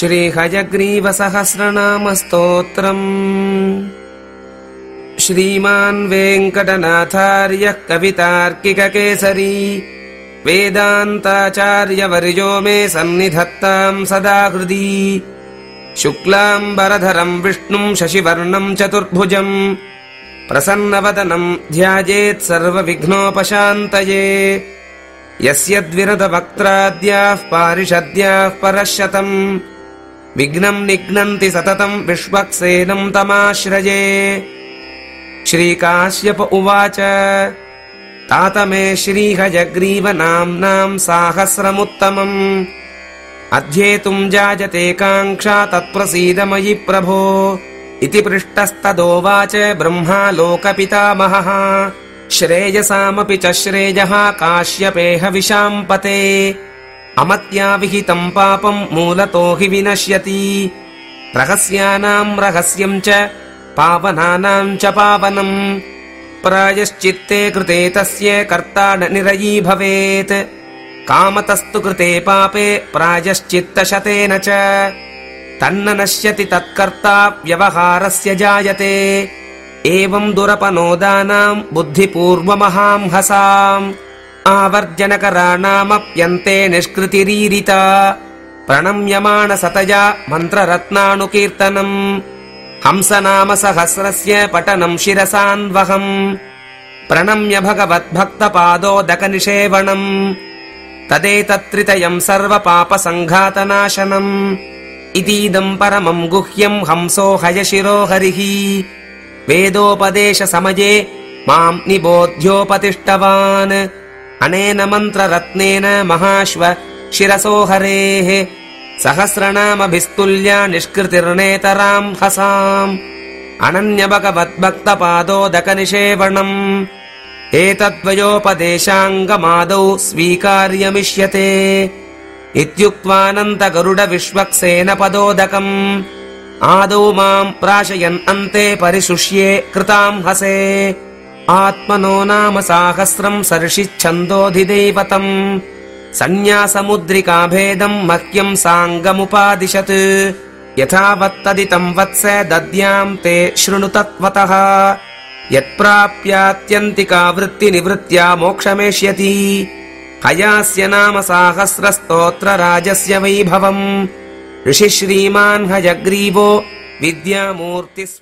श्रीहयग्रीवसहस्रनामस्तोत्रम् श्रीमान् वेङ्कटनाथार्यः कवितार्किककेसरी वेदान्ताचार्यवर्यो मे सन्निधत्ताम् सदा हृदि शुक्लाम्बरधरम् विष्णुम् शशिवर्णम् चतुर्भुजम् प्रसन्नवदनम् ध्यायेत् सर्वविघ्नोपशान्तये यस्य द्विरदवक्त्राद्याः पारिषद्याः परशतम् विघ्नम् निघ्नन्ति सततम् विश्वक्सेनम् तमाश्रये। श्रीकाश्यप उवाच तात मे श्रीहयग्रीवनाम्नाम् साहस्रमुत्तमम्। अध्येतुम् जायते काङ्क्षा तत्प्रसीदमयि प्रभो। इति पृष्टस्तदोवाच ब्रह्मा लोकपितामहः श्रेयसामपि च श्रेयः काश्यपेह विशाम्पते अमत्या विहितम् पापम् मूलतो हि विनश्यति। रहस्यानाम् रहस्यम् च पावनानाम् च पावनम्। प्रायश्चित्ते कृते तस्य कर्ता न निरयी भवेत्। कामतस्तु कृते पापे प्रायश्चित्तशतेन च। तन्न नश्यति तत्कर्ता व्यवहारस्य जायते। एवम् दुरपनोदानाम् बुद्धिपूर्वमहाम् हसाम् आवर्जनकराणामप्यन्ते निष्कृतिरीरिता। प्रणम्यमाणसतया मन्त्ररत्नानुकीर्तनम्। हंसनाम सहस्रस्य पठनम् शिरसान्वहम्। प्रणम्य भगवद्भक्तपादोदकनिषेवणम् तदेतत्त्रितयम् सर्वपापसङ्घातनाशनम्। इतीदम् परमम् गुह्यम् हंसो हयशिरो हरिः वेदोपदेशसमये माम् निबोध्योपतिष्ठवान् अनेन मन्त्ररत्नेन महाश्व शिरसो हरेः सहस्रनामभिस्तुल्या निष्कृतिर्नेतराम् हसाम्। अनन्यभगवद्भक्तपादोदकनिषेवणम्। एतद्वयोपदेशाङ्गमादौ स्वीकार्यमिष्यते। इत्युक्त्वानन्तगरुडविश्वक्सेन आदौ माम् प्राशयन् अन्ते परिशुष्ये कृताम् हसे आत्मनो नाम साहस्रम् सर्षिच्छन्दोऽधिदैवतम्। सन्न्यासमुद्रिकाभेदम् मह्यम् साङ्गमुपादिशत्। यथावत्तदितम् वत्स दद्याम् ते शृणु तत्त्वतः यत्प्राप्यात्यन्तिका वृत्तिनिवृत्त्या मोक्षमेष्यति। हयास्य नाम साहस्रस्तोत्रराजस्य वैभवम्। ऋषिः श्रीमान् हयग्रीवो विद्यामूर्तिस्व